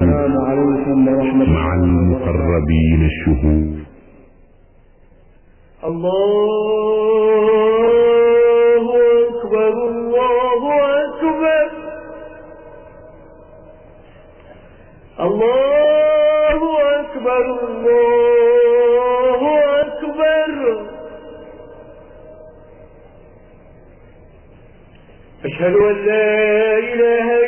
السلام عليكم ورحمة مع المقربين الشهود. الله أكبر الله أكبر. الله أكبر الله أكبر. أشهد أن لا إله إلا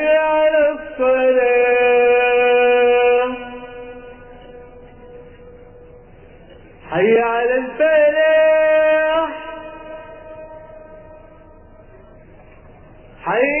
حي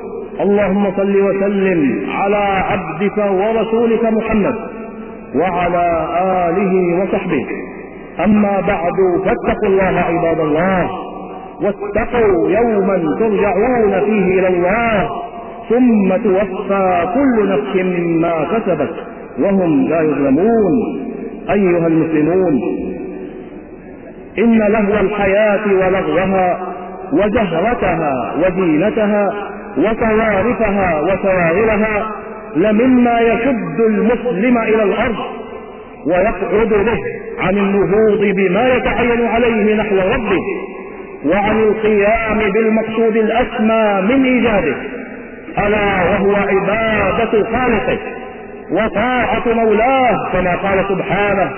اللهم صل وسلم على عبدك ورسولك محمد وعلى آله وصحبه. أما بعد فاتقوا الله عباد الله واتقوا يوما ترجعون فيه إلى الله ثم توفى كل نفس ما كسبت وهم لا يظلمون. أيها المسلمون إن لهو الحياة ولغوها وزهرتها وزينتها وطوارفها وسرائرها لمما يشد المسلم إلى الأرض ويقعد به عن النهوض بما يتعين عليه نحو ربه وعن القيام بالمقصود الأسمى من إيجاده ألا وهو عبادة خالقه وطاعة مولاه كما قال سبحانه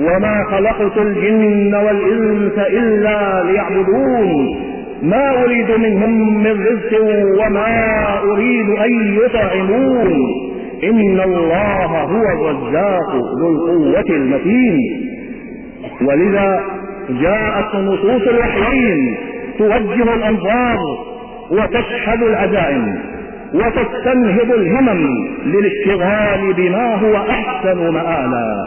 وما خلقت الجن والإنس إلا ليعبدون ما أريد منهم من رزق وما أريد أن يطعمون. إن الله هو الرزاق ذو القوة المتين. ولذا جاءت نصوص الوحيين توجه الأنظار وتشهد العزائم وتستنهض الهمم للاشتغال بما هو أحسن مآلا.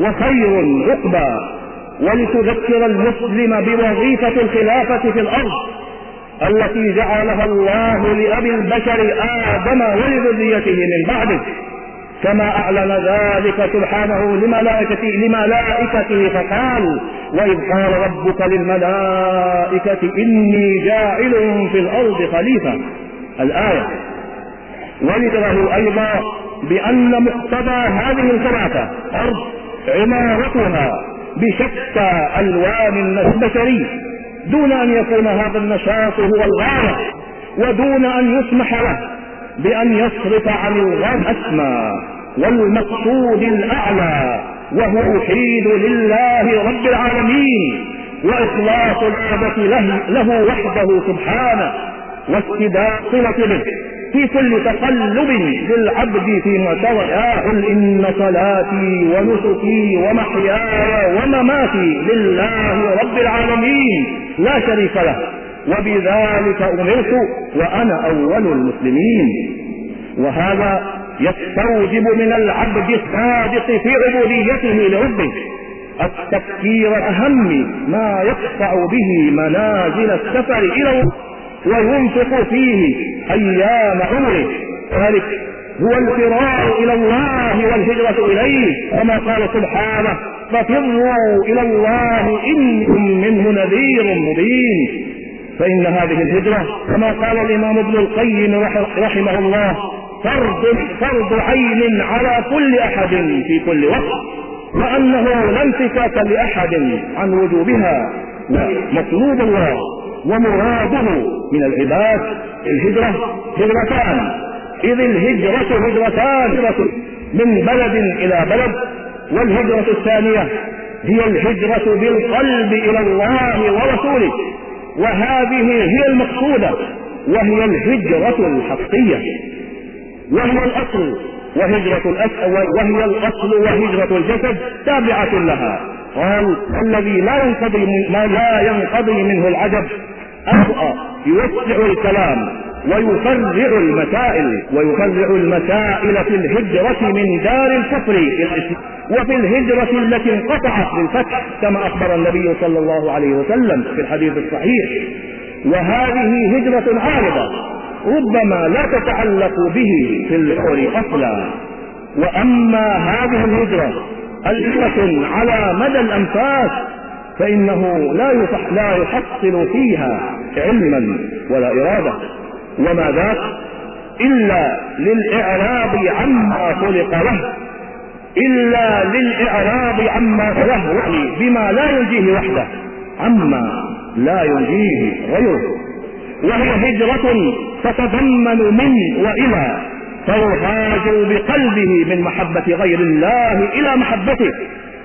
وخير عقبى ولتذكر المسلم بوظيفة الخلافة في الأرض التي جعلها الله لأبي البشر آدم ولذريته من بعده. كما أعلن ذلك سبحانه لملائكته, لملائكته فقال وإذ قال ربك للملائكة إني جاعل في الأرض خليفة. الآية. وذكره أيضا بأن مقتضى هذه الخلافة أرض عمارتها بشتى ألوان البشري دون أن يكون هذا النشاط هو الغاية ودون أن يسمح له بأن يصرف عن الغاية الأسمى والمقصود الأعلى وهو توحيد لله رب العالمين وإخلاص العبادة له, له وحده سبحانه واستداء صلة به. في كل تقلب للعبد في معتوى قل إن صلاتي ونسكي ومحياي ومماتي لله رب العالمين لا شريك له. وبذلك أمرت وأنا أول المسلمين. وهذا يستوجب من العبد الصادق في عبوديته لربه التفكير أهم ما يقطع به منازل السفر إلى الله. وينفق فيه أيام عمره. ذلك هو الفرار إلى الله والهجرة إليه. كما قال سبحانه ففروا إلى الله إنكم منه نذير مبين فإن هذه الهجرة كما قال الإمام ابن القيم رحمه الله فرض فرض عين على كل أحد في كل وقت وأنه لا انفكاك لأحد عن وجوبها. مطلوب الله ومراده من العباد الهجرة هجرتان. إذ الهجرة هجرتان هجرة من بلد إلى بلد والهجرة الثانية هي الهجرة بالقلب إلى الله ورسوله. وهذه هي المقصودة وهي الهجرة الحقيقية. وهي الأصل وهجرة الأسد وهي الأصل وهجرة الجسد تابعة لها. قال الذي لا ينقضي لا ينقضي منه العجب أبقى يوسع الكلام ويفرع المسائل ويفرع المسائل في الهجرة من دار الكفر وفي الهجرة التي انقطعت بالفتح كما أخبر النبي صلى الله عليه وسلم في الحديث الصحيح. وهذه هجرة عارضة ربما لا تتعلق به في العمر أصلا. وأما هذه الهجرة الهجرة على مدى الأنفاس فإنه لا لا يحصل فيها علما ولا إرادة. وما ذاك إلا للإعراض عما خلق له. إلا للإعراض عما له. يعني بما لا ينجيه وحده عما لا ينجيه غيره. وهي هجرة تتضمن من وإلى فيهاجر بقلبه من محبة غير الله إلى محبته.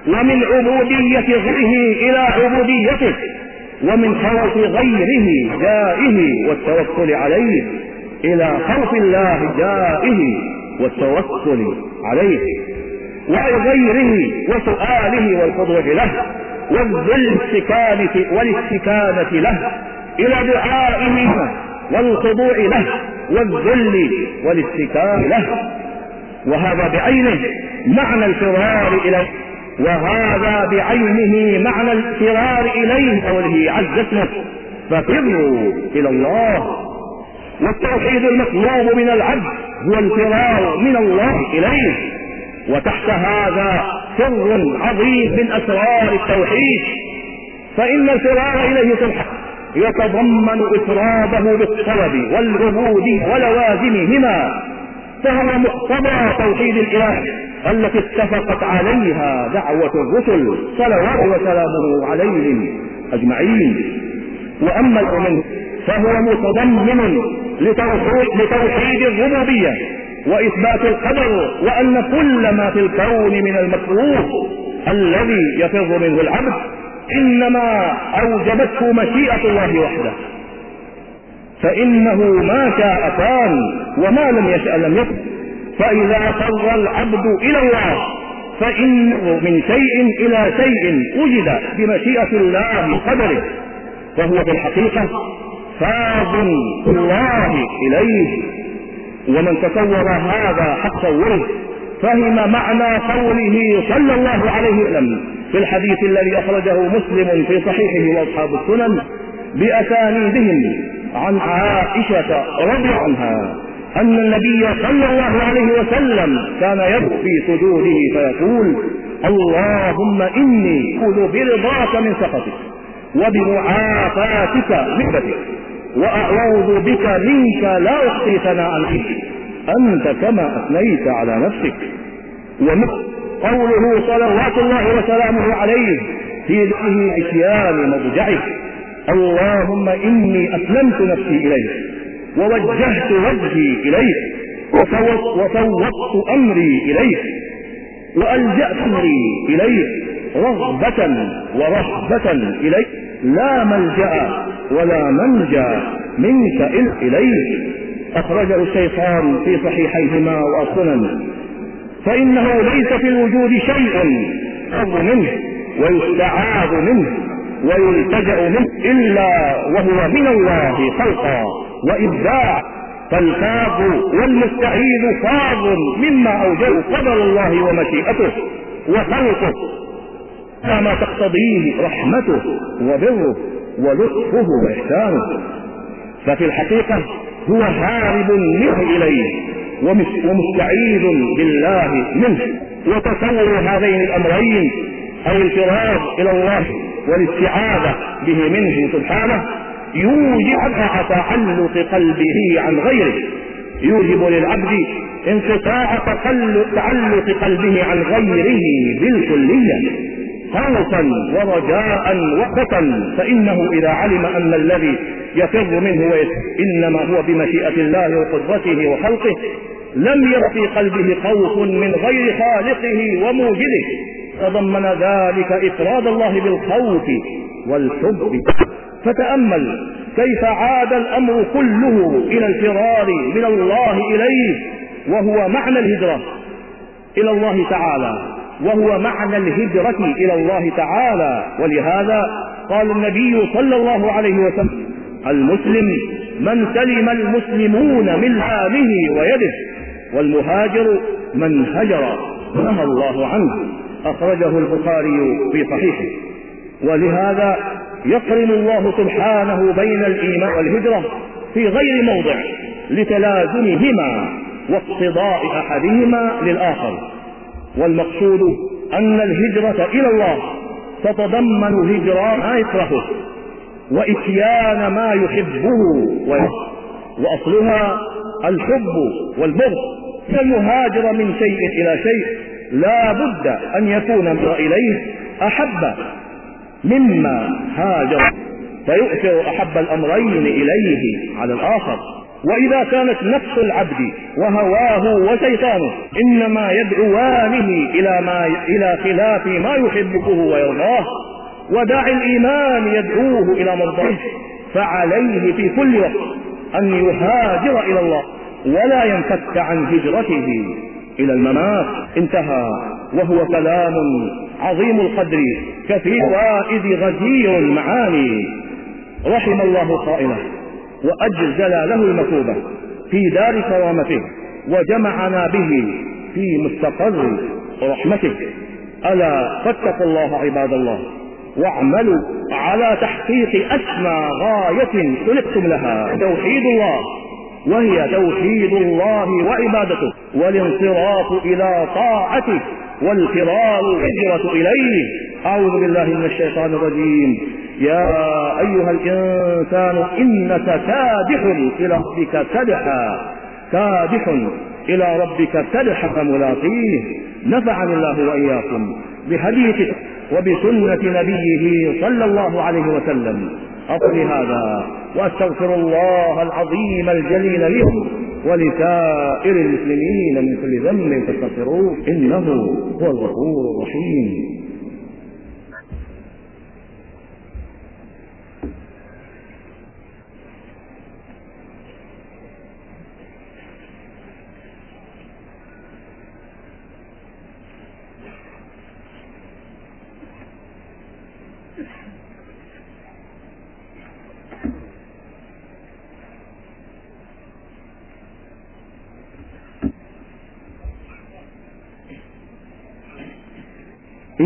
ومن عبودية غيره إلى عبوديته ومن خوف غيره جائه والتوكل عليه إلى خوف الله جائه والتوكل عليه وغيره وسؤاله والخضوع له والذل السكانة والاستكانة له إلى دعائه والخضوع له والذل والاستكان له وهذا بعينه معنى الفرار إليه وهذا بعينه معنى الفرار إليه قوله عز اسمه. ففروا إلى الله. والتوحيد المطلوب من العبد هو الفرار من الله إليه. وتحت هذا سر عظيم من أسرار التوحيد. فإن الفرار إليه سبحانه يتضمن إفراده بالطلب والعبود ولوازمهما فهو مقتضى توحيد الإله التي اتفقت عليها دعوة الرسل صلوات وسلامه عليهم أجمعين. وأما المؤمن فهو متضمن لتوحيد الربوبية وإثبات القدر وأن كل ما في الكون من المكروه الذي يفر منه العبد إنما أوجبته مشيئة الله وحده. فإنه ما شاء كان وما لم يشأ لم يكن. فإذا فر العبد إلى الله فإنه من شيء إلى شيء وجد بمشيئة الله وقدره فهو في الحقيقة فاض الله إليه. ومن تصور هذا حق تصوره فهم معنى قوله صلى الله عليه وسلم في الحديث الذي أخرجه مسلم في صحيحه وأصحاب السنن بأسانيدهم. عن عائشة رضي عنها أن النبي صلى الله عليه وسلم كان يبكي سجوده فيقول اللهم إني أعوذ برضاك من سخطك وبمعافاتك من وأعوذ بك منك لا أحصي ثناء عليك أنت كما أثنيت على نفسك. قوله صلوات الله وسلامه عليه في ذكره عصيان مضجعه. اللهم إني أسلمت نفسي إليك ووجهت وجهي إليك وفوضت أمري إليك وألجأت أمري إليك رغبة ورهبة إليك. لا ملجأ ولا منجأ منك إلا إليك. أخرجه الشيطان في صحيحيهما والسنن. فإنه ليس في الوجود شيء أرض منه ويستعاذ منه. ويلتجأ منه إلا وهو من الله خلقا. وإبداع فالفاض والمستعيذ فاض مما أوجب قدر الله ومشيئته وخلقه. كما تقتضيه رحمته وبره ولطفه وإحسانه. ففي الحقيقة هو هارب منه إليه ومستعيذ بالله منه. وتصور هذين الأمرين أو الفرار إلى الله والاستعاذة به منه سبحانه يوجب تعلق قلبه عن غيره. يوجب للعبد انقطاع تعلق قلبه عن غيره بالكلية. خوفا ورجاء وخطا فإنه إذا علم أن الذي يفر منه إنما هو بمشيئة الله وقدرته وخلقه لم ير في قلبه خوف من غير خالقه وموجده تضمن ذلك إفراد الله بالخوف والحب. فتأمل كيف عاد الأمر كله إلى الفرار من الله إليه وهو معنى الهجرة إلى الله تعالى وهو معنى الهجرة إلى الله تعالى. ولهذا قال النبي صلى الله عليه وسلم المسلم من سلم المسلمون من هامه ويده والمهاجر من هجر. نهى الله عنه. أخرجه البخاري في صحيحه. ولهذا يقرن الله سبحانه بين الإيمان والهجرة في غير موضع لتلازمهما واقتضاء أحدهما للآخر. والمقصود أن الهجرة إلى الله تتضمن هجران ما يكرهه وإتيان ما يحبه وأصلها الحب والبغض كالمهاجر من شيء إلى شيء لا بد أن يكون إليه أحب مما هاجر. فيؤثر أحب الأمرين إليه على الآخر. وإذا كانت نفس العبد وهواه وشيطانه إنما يدعوانه إلى ما إلى خلاف ما يحبه ويرضاه. وداعي الإيمان يدعوه إلى مرضاه. فعليه في كل وقت أن يهاجر إلى الله ولا ينفك عن هجرته. إلى الممات انتهى. وهو كلام عظيم القدر كثير فائد غزير المعاني. رحم الله قائله وأجزل له المثوبة في دار كرامته وجمعنا به في مستقر رحمته. ألا فاتقوا الله عباد الله واعملوا على تحقيق أسمى غاية خلقتم لها. توحيد الله وهي توحيد الله وعبادته. والانصراف إلى طاعته والفرار الهجرة إليه. أعوذ بالله من الشيطان الرجيم. يا أيها الإنسان إنك كادح إلى ربك كدحا كادح إلى ربك كدحا فملاقيه. نفعني الله وإياكم بحديث وبسنة نبيه صلى الله عليه وسلم. أقول هذا وأستغفر الله العظيم الجليل لي ولسائر المسلمين من كل ذنب فاستغفروه إنه هو الغفور الرحيم.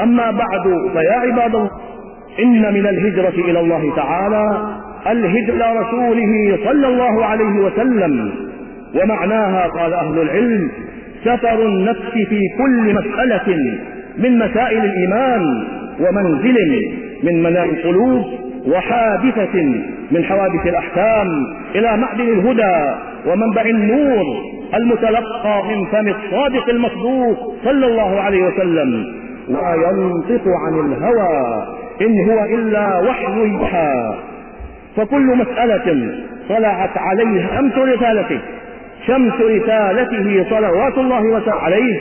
أما بعد فيا عباد الله إن من الهجرة إلى الله تعالى الهجرة رسوله صلى الله عليه وسلم ومعناها قال أهل العلم سفر النفس في كل مسألة من مسائل الإيمان ومنزل من مناء القلوب وحادثة من حوادث الأحكام إلى معدن الهدى ومنبع النور المتلقى من فم الصادق المصدوق صلى الله عليه وسلم. لا ينطق عن الهوى إن هو إلا وحي يوحى. فكل مسألة طلعت عليه أمس رسالته شمس رسالته صلوات الله وسلامه عليه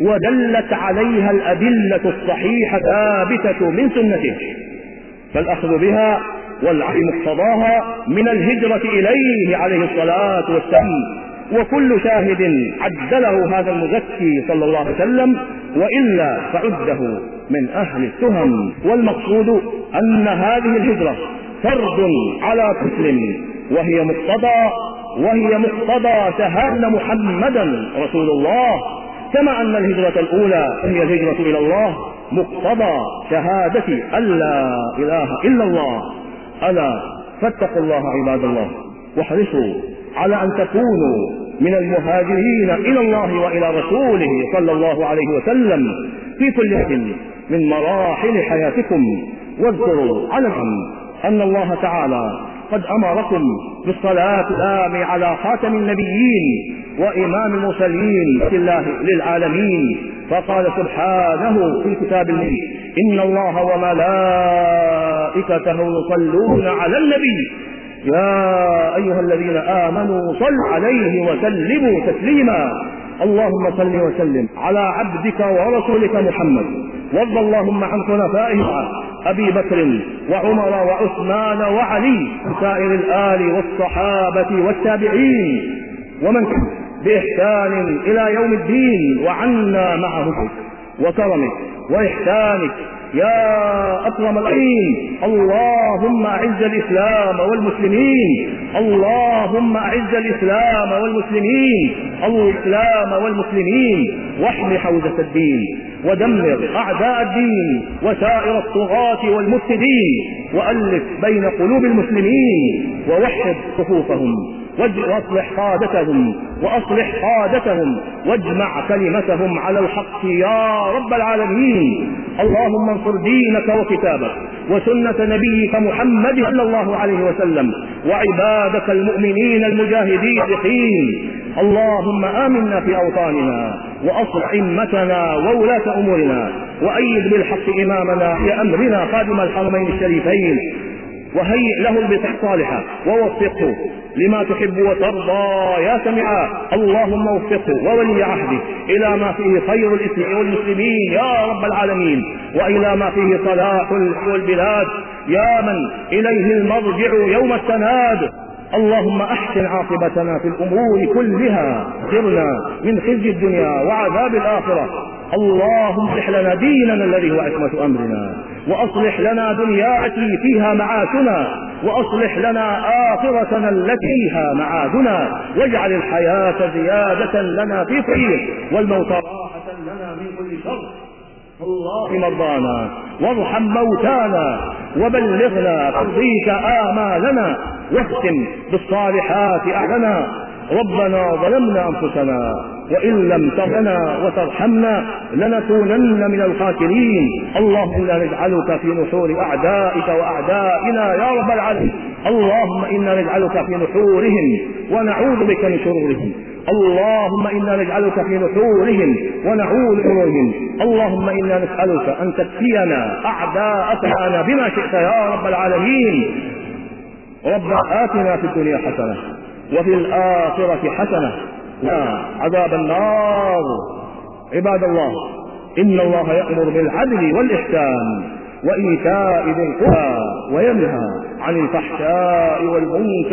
ودلت عليها الأدلة الصحيحة ثابتة من سنته. فالأخذ بها والعلم مقتضاها من الهجرة إليه عليه الصلاة والسلام. وكل شاهد عدله هذا المزكي صلى الله عليه وسلم وإلا فعده من أهل التهم. والمقصود أن هذه الهجرة فرض على مسلم وهي مقتضى وهي مقتضى شهادة محمدا رسول الله. كما أن الهجرة الأولى هي الهجرة إلى الله مقتضى شهادة أن لا إله إلا الله. ألا فاتقوا الله عباد الله واحرصوا على أن تكونوا من المهاجرين إلى الله وإلى رسوله صلى الله عليه وسلم في كل من مراحل حياتكم. واذكروا على أن الله تعالى قد أمركم بالصلاة الآن على خاتم النبيين وإمام المرسلين الله للعالمين. فقال سبحانه في الكتاب المبين إن الله وملائكته يصلون على النبي يا أيها الذين آمنوا صل عليه وسلموا تسليما. اللهم صل وسلم على عبدك ورسولك محمد. وارض اللهم عن خلفائه أبي بكر وعمر وعثمان وعلي وسائر الآل والصحابة والتابعين. ومن بإحسان إلى يوم الدين وعنا معه. وكرمك وإحسانك. يا أكرم الأكرمين اللهم أعز الإسلام والمسلمين. اللهم أعز الإسلام والمسلمين. الإسلام والمسلمين. واحم حوزة الدين. ودمر أعداء الدين. وسائر الطغاة والمفسدين. وألف بين قلوب المسلمين. ووحد صفوفهم. واصلح قادتهم وأصلح قادتهم واجمع كلمتهم على الحق يا رب العالمين. اللهم انصر دينك وكتابك وسنة نبيك محمد صلى الله عليه وسلم وعبادك المؤمنين المجاهدين الصادقين اللهم آمنا في أوطاننا وأصلح أئمتنا وولاة أمورنا وأيد بالحق إمامنا في أمرنا خادم الحرمين الشريفين وهيئ له البطاقة الصالحة ووفقه لما تحب وترضى. يا سمعا اللهم وفقه وولي عهده. إلى ما فيه خير الإسلام والمسلمين. يا رب العالمين. وإلى ما فيه صلاح البلاد يا من إليه المرجع يوم التناد. اللهم أحسن عاقبتنا في الأمور كلها. سرنا من خزي الدنيا وعذاب الآخرة. اللهم اصلح لنا ديننا الذي هو عصمة أمرنا. وأصلح لنا دنيا التي فيها معاشنا وأصلح لنا آخرتنا التي فيها معادنا واجعل الحياة زيادة لنا في خير والموت راحة لنا من كل شر. الله مرضانا وارحم موتانا وبلغنا ترضيك آمالنا واختم بالصالحات أعلنا ربنا ظلمنا أنفسنا وإن لم تغنى وترحمنا لنكونن من الخاسرين. اللهم إنا نجعلك في نحور أعدائك وأعدائنا يا رب العالمين. اللهم إنا نجعلك في نحورهم ونعوذ بك من شرورهم. اللهم إنا نجعلك في نحورهم ونعوذ شرورهم. اللهم إنا نسألك أن تكفينا أعداءنا بما شئت يا رب العالمين. رب آتنا في الدنيا حسنة وفي الآخرة حسنة. لا عذاب النار. عباد الله إن الله يأمر بالعدل والإحسان وإيتاء ذي القربى وينهى عن الفحشاء والمنكر